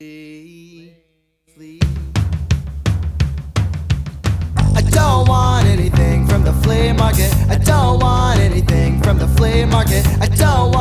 I don't want anything from the flea market. I don't want anything from the flea market. I don't want.